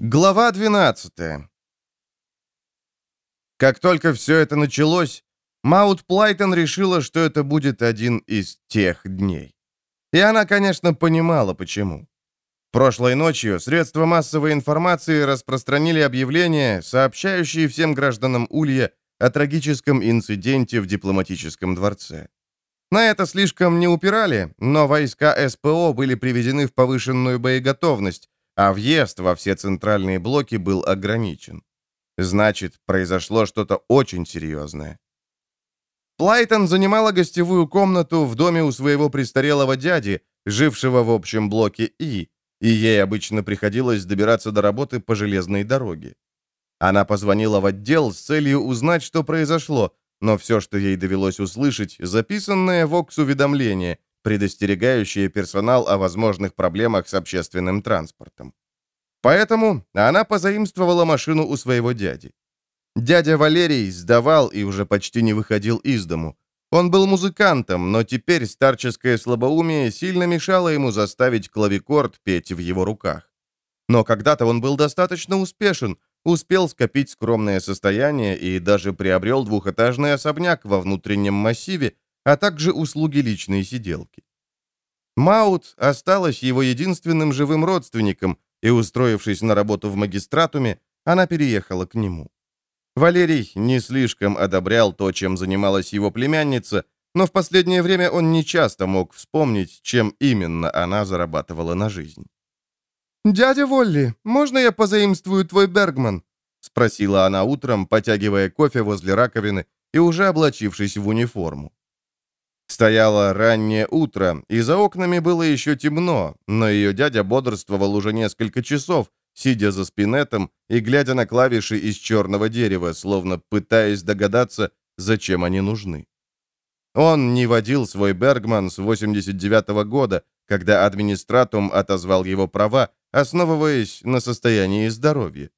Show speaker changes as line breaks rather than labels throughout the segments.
Глава 12 Как только все это началось, Маут Плайтон решила, что это будет один из тех дней. И она, конечно, понимала, почему. Прошлой ночью средства массовой информации распространили объявление, сообщающее всем гражданам Улья о трагическом инциденте в дипломатическом дворце. На это слишком не упирали, но войска СПО были приведены в повышенную боеготовность, а въезд во все центральные блоки был ограничен. Значит, произошло что-то очень серьезное. Плайтон занимала гостевую комнату в доме у своего престарелого дяди, жившего в общем блоке И, и ей обычно приходилось добираться до работы по железной дороге. Она позвонила в отдел с целью узнать, что произошло, но все, что ей довелось услышать, записанное в ОКС-уведомление, предостерегающее персонал о возможных проблемах с общественным транспортом. Поэтому она позаимствовала машину у своего дяди. Дядя Валерий сдавал и уже почти не выходил из дому. Он был музыкантом, но теперь старческое слабоумие сильно мешало ему заставить клавикорд петь в его руках. Но когда-то он был достаточно успешен, успел скопить скромное состояние и даже приобрел двухэтажный особняк во внутреннем массиве, а также услуги личной сиделки. Маут осталась его единственным живым родственником, и, устроившись на работу в магистратуме, она переехала к нему. Валерий не слишком одобрял то, чем занималась его племянница, но в последнее время он не часто мог вспомнить, чем именно она зарабатывала на жизнь. «Дядя Волли, можно я позаимствую твой Бергман?» — спросила она утром, потягивая кофе возле раковины и уже облачившись в униформу. Стояло раннее утро, и за окнами было еще темно, но ее дядя бодрствовал уже несколько часов, сидя за спинетом и глядя на клавиши из черного дерева, словно пытаясь догадаться, зачем они нужны. Он не водил свой Бергман с 89 -го года, когда администратум отозвал его права, основываясь на состоянии здоровья.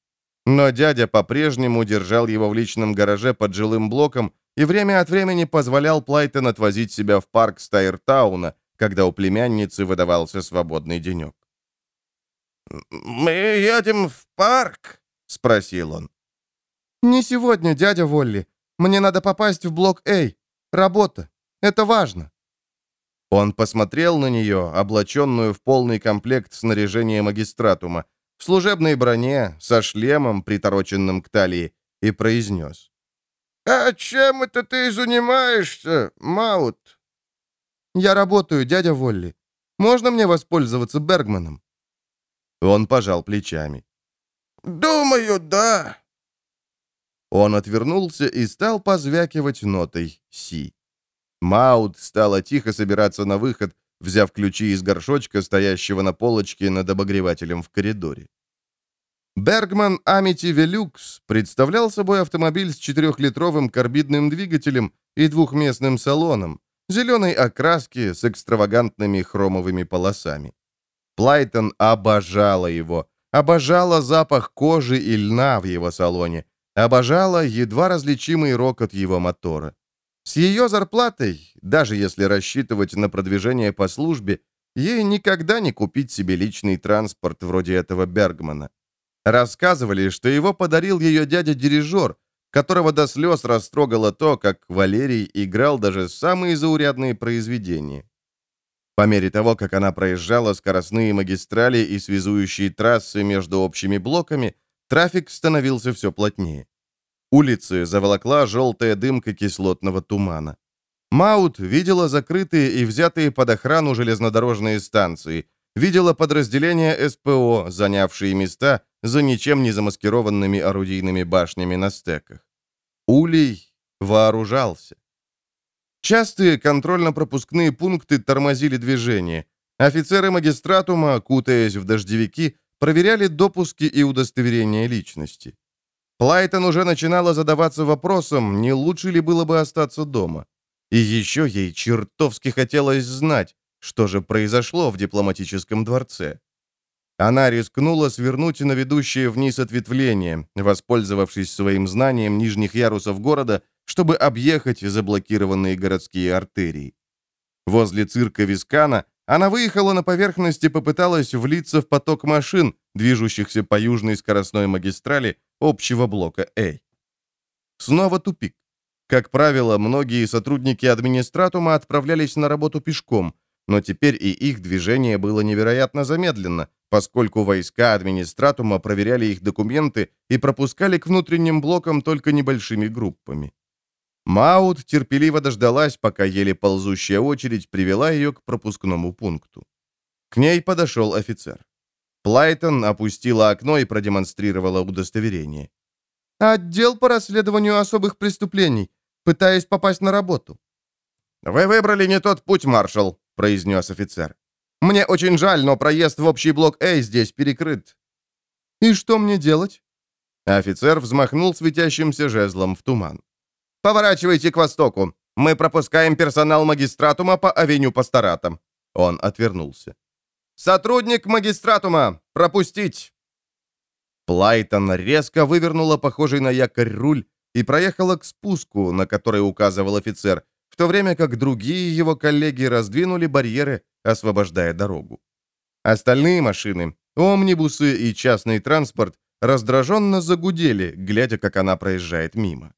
Но дядя по-прежнему держал его в личном гараже под жилым блоком и время от времени позволял Плайтон отвозить себя в парк Стайртауна, когда у племянницы выдавался свободный денек.
«Мы едем в парк?» — спросил он.
«Не сегодня, дядя Волли. Мне надо попасть в блок А. Работа. Это важно». Он посмотрел на нее, облаченную в полный комплект снаряжения магистратума, в служебной броне, со шлемом, притороченным к талии, и произнес.
«А чем это ты занимаешься, Маут?»
«Я работаю, дядя Волли. Можно мне воспользоваться Бергманом?» Он пожал плечами.
«Думаю, да».
Он отвернулся и стал позвякивать нотой «Си». Маут стала тихо собираться на выход, взяв ключи из горшочка, стоящего на полочке над обогревателем в коридоре. Бергман Амити Велюкс представлял собой автомобиль с четырехлитровым карбидным двигателем и двухместным салоном, зеленой окраски с экстравагантными хромовыми полосами. Плайтон обожала его, обожала запах кожи и льна в его салоне, обожала едва различимый рокот его мотора. С ее зарплатой, даже если рассчитывать на продвижение по службе, ей никогда не купить себе личный транспорт вроде этого Бергмана. Рассказывали, что его подарил ее дядя-дирижер, которого до слез растрогало то, как Валерий играл даже самые заурядные произведения. По мере того, как она проезжала скоростные магистрали и связующие трассы между общими блоками, трафик становился все плотнее. Улицы заволокла желтая дымка кислотного тумана. Маут видела закрытые и взятые под охрану железнодорожные станции, видела подразделения СПО, занявшие места за ничем не замаскированными орудийными башнями на стеках. Улей вооружался. Частые контрольно-пропускные пункты тормозили движение. Офицеры магистратума, кутаясь в дождевики, проверяли допуски и удостоверения личности. Плайтон уже начинала задаваться вопросом, не лучше ли было бы остаться дома. И еще ей чертовски хотелось знать, что же произошло в дипломатическом дворце. Она рискнула свернуть на ведущее вниз ответвление, воспользовавшись своим знанием нижних ярусов города, чтобы объехать заблокированные городские артерии. Возле цирка Вискана Она выехала на поверхность и попыталась влиться в поток машин, движущихся по южной скоростной магистрали общего блока А. Снова тупик. Как правило, многие сотрудники администратума отправлялись на работу пешком, но теперь и их движение было невероятно замедленно, поскольку войска администратума проверяли их документы и пропускали к внутренним блокам только небольшими группами. Маут терпеливо дождалась, пока еле ползущая очередь привела ее к пропускному пункту. К ней подошел офицер. Плайтон опустила окно и продемонстрировала удостоверение.
«Отдел по расследованию особых преступлений. Пытаюсь попасть на работу».
«Вы выбрали не тот путь, маршал», — произнес офицер. «Мне очень жаль, но проезд в общий блок А здесь перекрыт».
«И что мне делать?»
Офицер взмахнул светящимся жезлом в туман. «Поворачивайте к востоку. Мы пропускаем персонал магистратума по авеню Пастората». Он отвернулся. «Сотрудник магистратума! Пропустить!» Плайтон резко вывернула похожий на якорь руль и проехала к спуску, на который указывал офицер, в то время как другие его коллеги раздвинули барьеры, освобождая дорогу. Остальные машины, омнибусы и частный транспорт раздраженно загудели, глядя, как она проезжает мимо.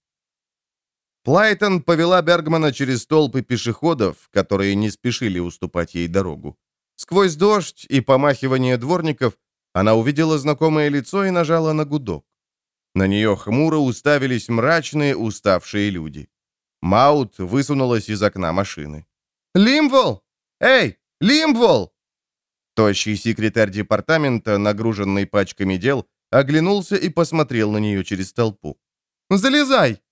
Плайтон повела Бергмана через толпы пешеходов, которые не спешили уступать ей дорогу. Сквозь дождь и помахивание дворников она увидела знакомое лицо и нажала на гудок. На нее хмуро уставились мрачные, уставшие люди. Маут высунулась из окна машины.
«Лимвол! Эй, Лимвол!»
Тощий секретарь департамента, нагруженный пачками дел, оглянулся и посмотрел на нее через толпу.
«Залезай!»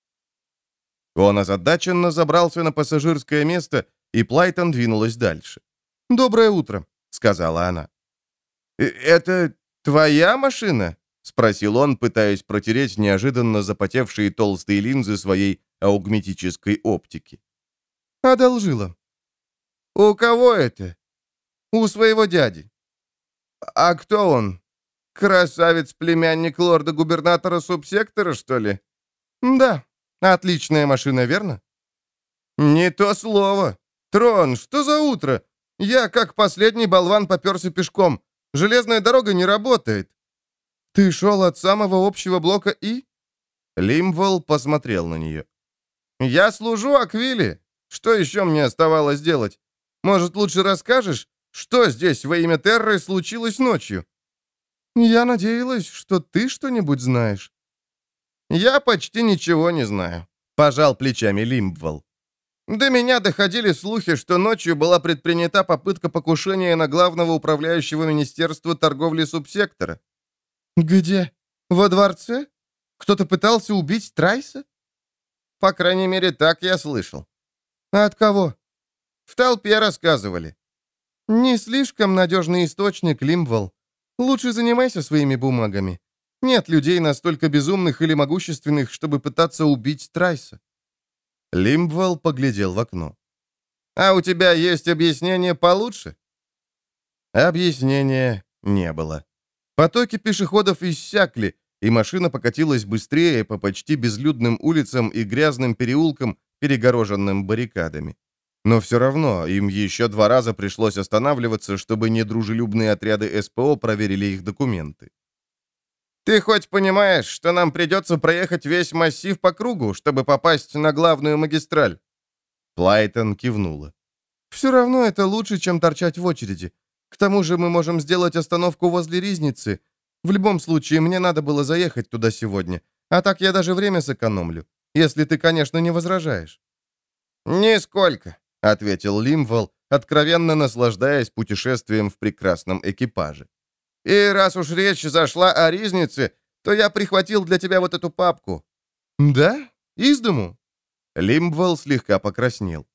Он озадаченно забрался на пассажирское место, и Плайтон двинулась дальше.
«Доброе утро», —
сказала она.
«Э, «Это твоя машина?» — спросил он, пытаясь протереть неожиданно запотевшие толстые линзы своей аугметической оптики.
«Одолжила».
«У кого это?» «У своего дяди». «А кто он? Красавец-племянник лорда-губернатора субсектора, что ли?»
«Да. Отличная машина, верно?»
«Не то слово. Трон, что за утро? Я, как последний болван, поперся пешком. Железная дорога не работает».
«Ты шел от самого общего блока И?» Лимвол посмотрел на нее.
«Я служу Аквиле. Что еще мне оставалось делать? Может, лучше расскажешь, что здесь во имя Терры случилось ночью?»
«Я надеялась, что ты что-нибудь знаешь».
«Я почти ничего не знаю», — пожал плечами Лимбвол. До меня доходили слухи, что ночью была предпринята попытка покушения на главного управляющего Министерства торговли субсектора.
«Где? Во дворце? Кто-то пытался убить Трайса?»
По крайней мере, так я слышал.
А от кого?
В толпе рассказывали.
Не слишком надежный источник, Лимвол. Лучше занимайся своими бумагами. Нет людей настолько безумных или могущественных, чтобы пытаться убить Трайса. Лимвол поглядел в окно.
«А у тебя есть объяснение получше?»
Объяснения не было. Потоки пешеходов иссякли, и машина покатилась быстрее по почти безлюдным улицам и грязным переулкам, перегороженным баррикадами. Но все равно им еще два раза пришлось останавливаться, чтобы недружелюбные отряды СПО проверили их документы.
«Ты хоть понимаешь, что нам придется проехать весь массив по кругу, чтобы попасть на главную магистраль?»
Плайтон кивнула. «Все равно это лучше, чем торчать в очереди. К тому же мы можем сделать остановку возле Ризницы, в любом случае, мне надо было заехать туда сегодня. А так я даже время сэкономлю. Если ты, конечно, не возражаешь».
«Нисколько», — ответил Лимвол, откровенно наслаждаясь путешествием в прекрасном экипаже. «И раз уж речь зашла о ризнице, то я прихватил для тебя вот эту папку».
«Да? Из дому?» Лимвол слегка покраснел.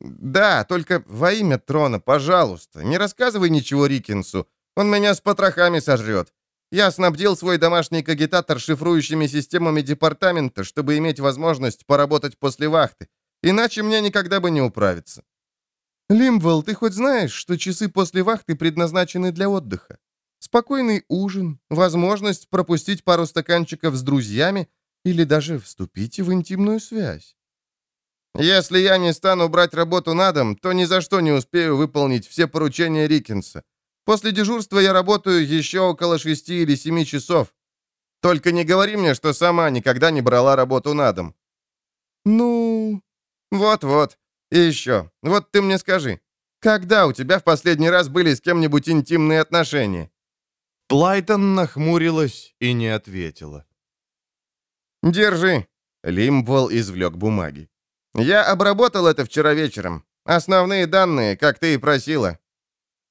«Да, только во имя трона, пожалуйста, не рассказывай ничего Рикинсу. Он меня с потрохами сожрет. Я снабдил свой домашний кагитатор шифрующими системами департамента, чтобы иметь возможность поработать после вахты. Иначе мне никогда бы не управиться.
Лимвелл, ты хоть знаешь, что часы после вахты предназначены для отдыха? Спокойный ужин, возможность пропустить пару стаканчиков с друзьями или даже вступить в интимную связь.
Если я не стану брать работу на дом, то ни за что не успею выполнить все поручения Рикенса. После дежурства я работаю еще около шести или семи часов. Только не говори мне, что сама никогда не брала работу на дом». «Ну...» «Вот-вот. И еще. Вот ты мне скажи, когда у тебя в последний раз были с кем-нибудь интимные отношения?»
Плайтон нахмурилась и не ответила.
«Держи». Лимбвелл извлек бумаги. «Я обработал это вчера вечером. Основные данные, как ты и просила».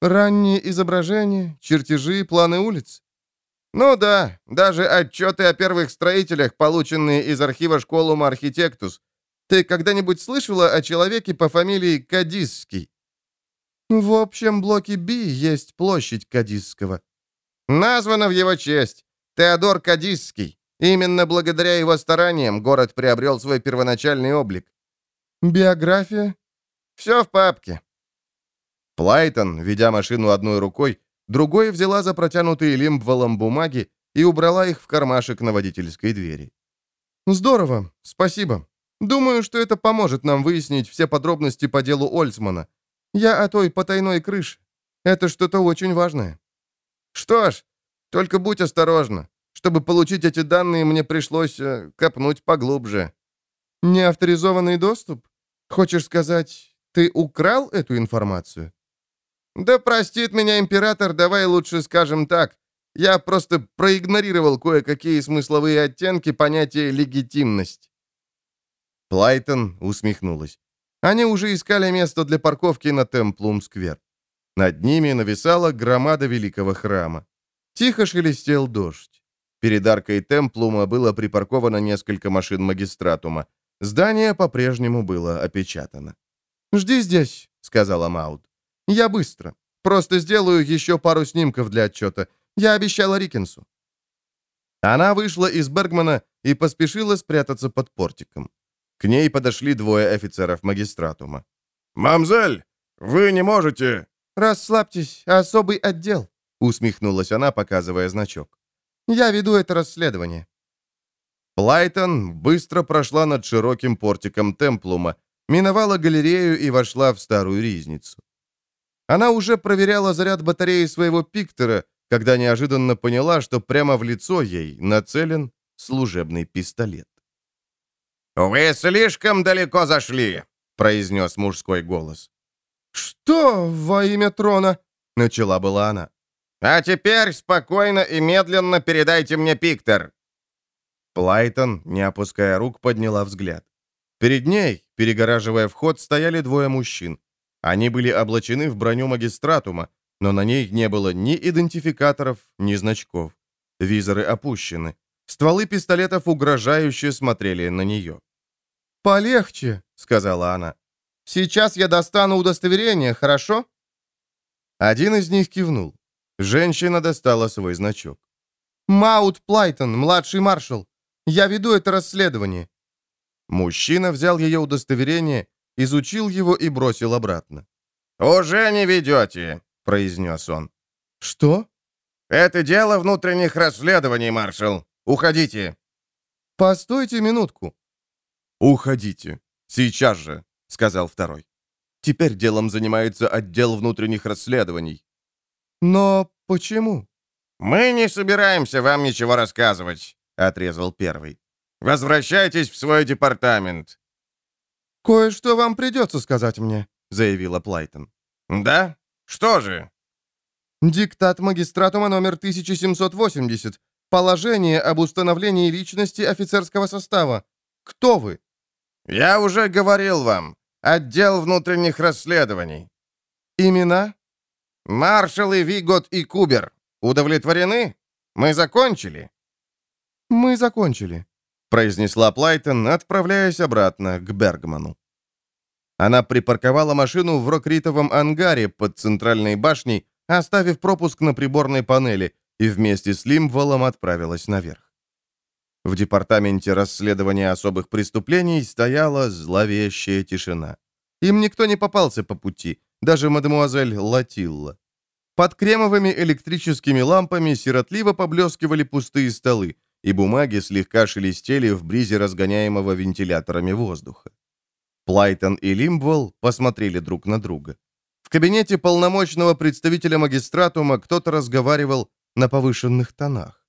«Ранние изображения, чертежи, планы улиц?»
«Ну да, даже отчеты о первых строителях, полученные из архива Школум Архитектус. Ты когда-нибудь слышала о человеке по фамилии Кадисский?»
«В общем блоке Б есть площадь Кадисского».
«Названа в его честь. Теодор Кадисский. Именно благодаря его стараниям город приобрел свой первоначальный облик».
«Биография?»
«Все в папке».
Плайтон, ведя машину одной рукой, другой взяла за протянутые лимбвалом бумаги и убрала их в кармашек на водительской двери. «Здорово, спасибо. Думаю, что это поможет нам выяснить все подробности по делу Ольцмана. Я о той потайной крыше. Это что-то очень важное».
«Что ж, только будь осторожна. Чтобы получить эти данные, мне пришлось э, копнуть поглубже».
«Неавторизованный доступ? Хочешь сказать, ты украл эту информацию?»
«Да простит меня император, давай лучше скажем так. Я просто проигнорировал кое-какие смысловые оттенки понятия «легитимность».
Плайтон усмехнулась. Они уже искали место для парковки на Темплум-сквер. Над ними нависала громада великого храма. Тихо шелестел дождь. Перед аркой Темплума было припарковано несколько машин магистратума. Здание по-прежнему было опечатано. «Жди здесь», — сказала Маут. «Я быстро. Просто сделаю еще пару снимков для отчета. Я обещала Рикенсу». Она вышла из Бергмана и поспешила спрятаться под портиком. К ней подошли двое офицеров магистратума.
«Мамзель, вы не можете...»
«Расслабьтесь, особый отдел», — усмехнулась она, показывая значок. «Я веду это расследование». Плайтон быстро прошла над широким портиком Темплума, миновала галерею и вошла в старую ризницу. Она уже проверяла заряд батареи своего пиктора, когда неожиданно поняла, что прямо в лицо ей нацелен служебный пистолет.
«Вы слишком далеко зашли», — произнес мужской голос.
«Что во имя трона?» — начала была она.
«А теперь спокойно и медленно передайте мне пиктор».
Плайтон, не опуская рук, подняла взгляд. Перед ней, перегораживая вход, стояли двое мужчин. Они были облачены в броню магистратума, но на ней не было ни идентификаторов, ни значков. Визоры опущены. Стволы пистолетов угрожающе смотрели на нее. «Полегче», — сказала она. «Сейчас я достану удостоверение, хорошо?» Один из них кивнул. Женщина достала свой значок. «Маут Плайтон, младший маршал. Я веду это расследование». Мужчина взял ее удостоверение, изучил его и бросил обратно.
«Уже не ведете», — произнес он.
«Что?»
«Это дело внутренних расследований, маршал. Уходите».
«Постойте минутку». «Уходите. Сейчас же», — сказал второй. «Теперь делом занимается отдел внутренних расследований». «Но почему?»
«Мы не собираемся вам ничего рассказывать», — отрезал первый. «Возвращайтесь в свой департамент».
«Кое-что вам придется сказать мне», — заявила Плайтон.
«Да? Что же?»
«Диктат магистратума номер 1780. Положение об установлении личности офицерского состава. Кто вы?»
«Я уже говорил вам. Отдел внутренних расследований».
«Имена?»
«Маршалы Вигот и Кубер. Удовлетворены? Мы закончили?»
«Мы закончили», — произнесла Плайтон, отправляясь обратно к Бергману. Она припарковала машину в рокритовом ангаре под центральной башней, оставив пропуск на приборной панели, и вместе с Лимволом отправилась наверх. В департаменте расследования особых преступлений стояла зловещая тишина. Им никто не попался по пути, даже мадемуазель Латилла. Под кремовыми электрическими лампами сиротливо поблескивали пустые столы, и бумаги слегка шелестели в бризе разгоняемого вентиляторами воздуха. Плайтон и Лимбвелл посмотрели друг на друга. В кабинете полномочного представителя магистратума кто-то разговаривал на повышенных тонах.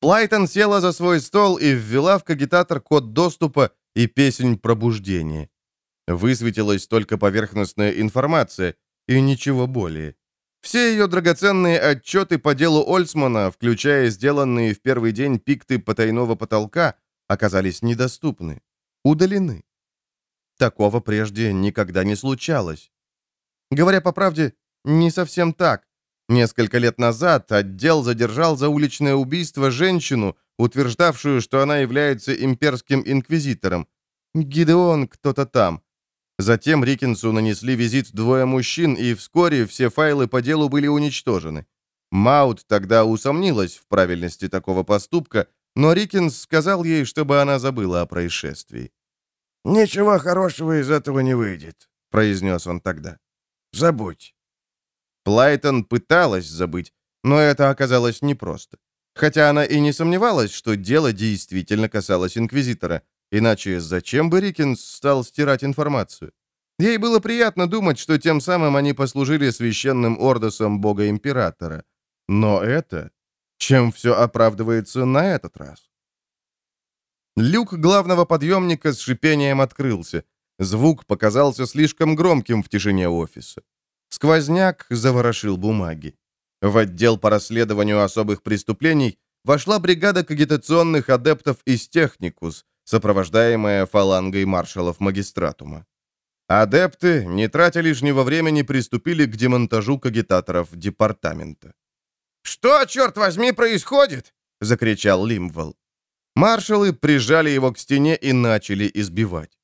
Плайтон села за свой стол и ввела в кагитатор код доступа и песнь пробуждения. Высветилась только поверхностная информация и ничего более. Все ее драгоценные отчеты по делу Ольцмана, включая сделанные в первый день пикты потайного потолка, оказались недоступны, удалены. Такого прежде никогда не случалось. Говоря по правде, не совсем так. Несколько лет назад отдел задержал за уличное убийство женщину, утверждавшую, что она является имперским инквизитором. Гидеон кто-то там. Затем Рикинсу нанесли визит двое мужчин, и вскоре все файлы по делу были уничтожены. Маут тогда усомнилась в правильности такого поступка, но Рикинс сказал ей, чтобы она забыла о происшествии.
«Ничего хорошего из этого не выйдет», — произнес он тогда. «Забудь».
Плайтон пыталась забыть, но это оказалось непросто. Хотя она и не сомневалась, что дело действительно касалось Инквизитора, иначе зачем бы Рикинс стал стирать информацию? Ей было приятно думать, что тем самым они послужили священным ордосом бога-императора. Но это... Чем все оправдывается на этот раз? Люк главного подъемника с шипением открылся. Звук показался слишком громким в тишине офиса. Сквозняк заворошил бумаги. В отдел по расследованию особых преступлений вошла бригада кагитационных адептов из Техникус, сопровождаемая фалангой маршалов магистратума. Адепты, не тратя лишнего времени, приступили к демонтажу кагитаторов департамента.
«Что, черт возьми, происходит?»
— закричал Лимвелл. Маршалы прижали его к стене и начали избивать.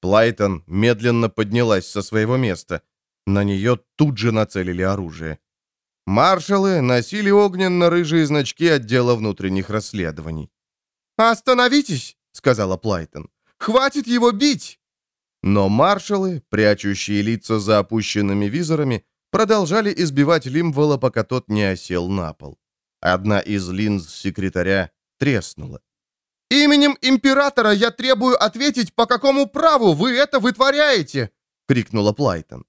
Плайтон медленно поднялась со своего места. На нее тут же нацелили оружие. Маршалы носили огненно-рыжие значки отдела внутренних расследований.
«Остановитесь!» — сказала Плайтон. «Хватит его бить!»
Но маршалы, прячущие лица за опущенными визорами, продолжали избивать Лимвола, пока тот не осел на пол. Одна из линз секретаря треснула.
«Именем императора я требую ответить, по какому праву вы это вытворяете!» — крикнула Плайтон.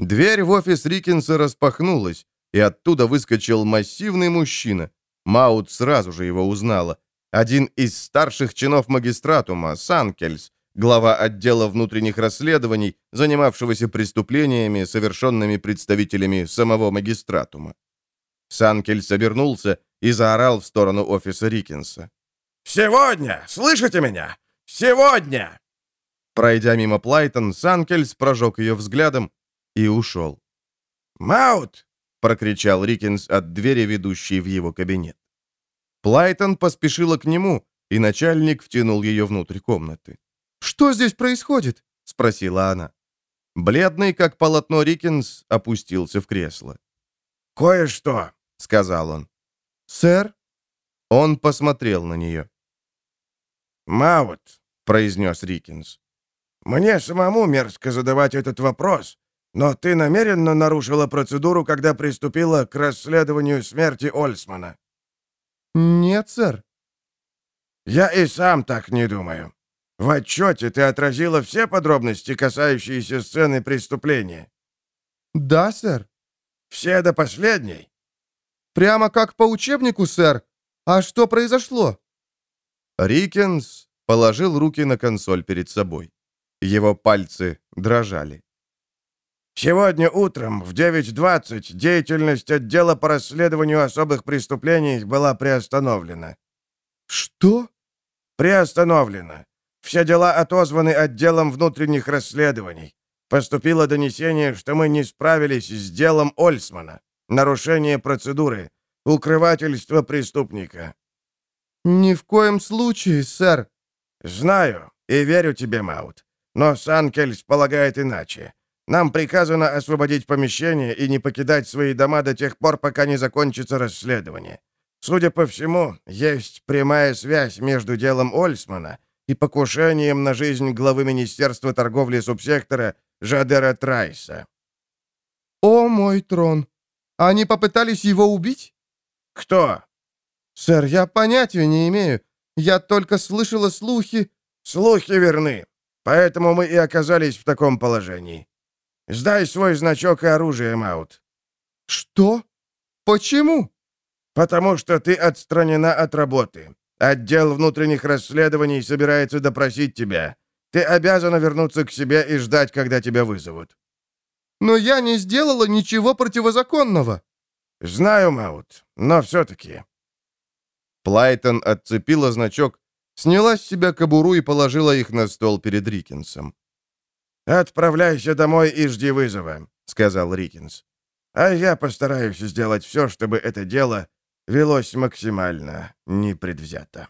Дверь в офис Рикинса распахнулась, и оттуда выскочил массивный мужчина. Маут сразу же его узнала. Один из старших чинов магистратума, Санкельс, глава отдела внутренних расследований, занимавшегося преступлениями, совершенными представителями самого магистратума. Санкельс обернулся и заорал в сторону офиса Рикинса.
«Сегодня! Слышите меня? Сегодня!»
Пройдя мимо Плайтон, Санкельс прожег ее взглядом и ушел.
«Маут!»
— прокричал Рикинс от двери, ведущей в его кабинет. Плайтон поспешила к нему, и начальник втянул ее внутрь комнаты.
«Что здесь происходит?» — спросила она.
Бледный, как полотно Рикинс, опустился в кресло.
«Кое-что», — сказал он.
«Сэр?»
Он посмотрел на нее.
«Маут», — произнес Рикинс. «Мне самому мерзко задавать этот вопрос, но ты намеренно нарушила процедуру, когда приступила к расследованию смерти Ольсмана?»
«Нет, сэр».
«Я и сам так не думаю. В отчете ты отразила все подробности, касающиеся сцены преступления?»
«Да, сэр».
«Все до последней?»
«Прямо как по учебнику, сэр. А что произошло?»
Рикенс положил руки на консоль перед собой. Его пальцы дрожали.
Сегодня утром в 9.20 деятельность отдела по расследованию особых преступлений была приостановлена.
Что?
Приостановлена. Все дела отозваны отделом внутренних расследований. Поступило донесение, что мы не справились с делом Ольсмана. Нарушение процедуры. Укрывательство преступника.
Ни в коем случае, сэр.
Знаю и верю тебе, Маут. Но Санкельс полагает иначе. Нам приказано освободить помещение и не покидать свои дома до тех пор, пока не закончится расследование. Судя по всему, есть прямая связь между делом Ольсмана и покушением на жизнь главы Министерства торговли субсектора Жадера Трайса.
«О, мой трон! Они попытались его убить?»
«Кто?»
«Сэр, я понятия не имею. Я только слышала слухи...»
«Слухи верны. Поэтому мы и оказались в таком положении. Сдай свой значок и оружие, Маут».
«Что? Почему?»
«Потому что ты отстранена от работы. Отдел внутренних расследований собирается допросить тебя. Ты обязана вернуться к себе и ждать, когда тебя вызовут».
«Но я не сделала ничего противозаконного».
«Знаю, Маут, но все-таки».
Плайтон отцепила значок, сняла с себя кобуру и положила их на стол перед Рикинсом.
«Отправляйся домой и жди вызова», — сказал Рикинс. «А я постараюсь сделать все, чтобы это дело велось максимально непредвзято».